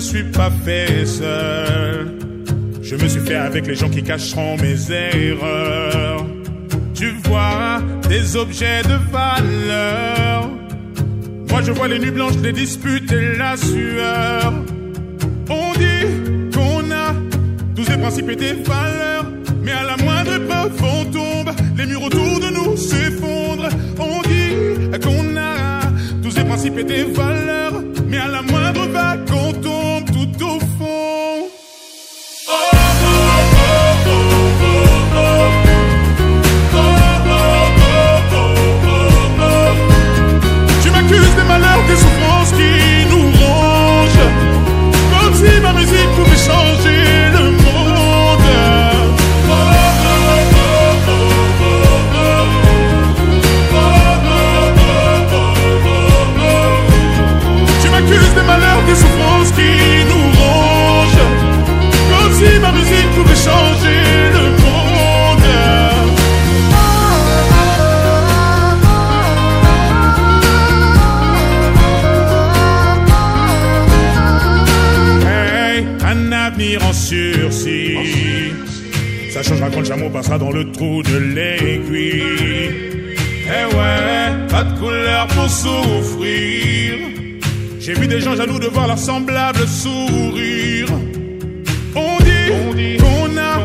suis pas fait seul. Je me suis fait avec les gens qui cacheront mes erreurs. Tu vois des objets de valeur. Moi je vois les nuits blanches, les disputes et la sueur. On dit qu'on a tous ces principes et des valeurs. Mais à la moindre épreuve, on tombe. Les murs autour de nous s'effondrent. On dit qu'on a tous ces principes et des valeurs. Mais à la moindre vague, on tombe tout au fond. Nous rongent. Comme si ma musique pouvait changer le monde. Hey, un avenir en sursis. Ça changera quand le chameau passera dans le trou de l'aiguille. Eh ouais, pas de couleur pour souffrir. J'ai vu des gens jaloux de voir leurs semblables sourire. On dit, qu'on a,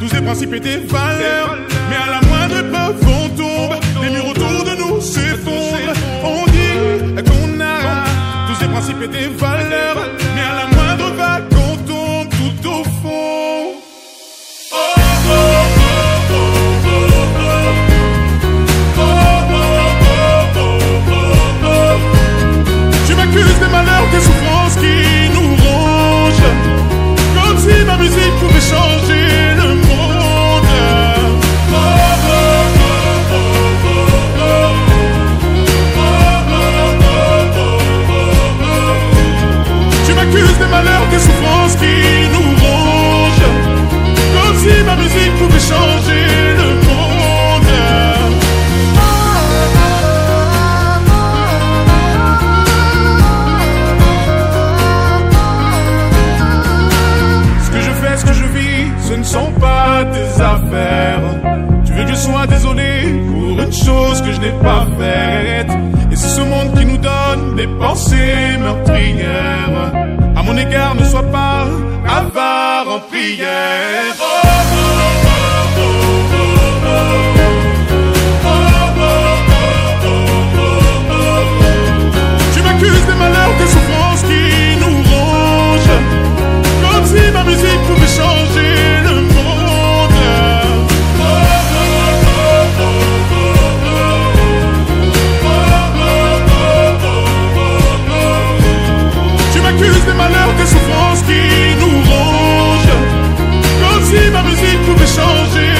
tous ces principes et des valeurs. Mais à la moindre épreuve, on tombe. Les murs autour de nous s'effondrent. On dit qu'on a tous ces principes et des valeurs. Tes affaires. Tu veux que je sois désolé pour une chose que je n'ai pas faite. Et c'est ce monde qui nous donne des pensées meurtrières. À mon égard, ne sois pas avare en prière. Des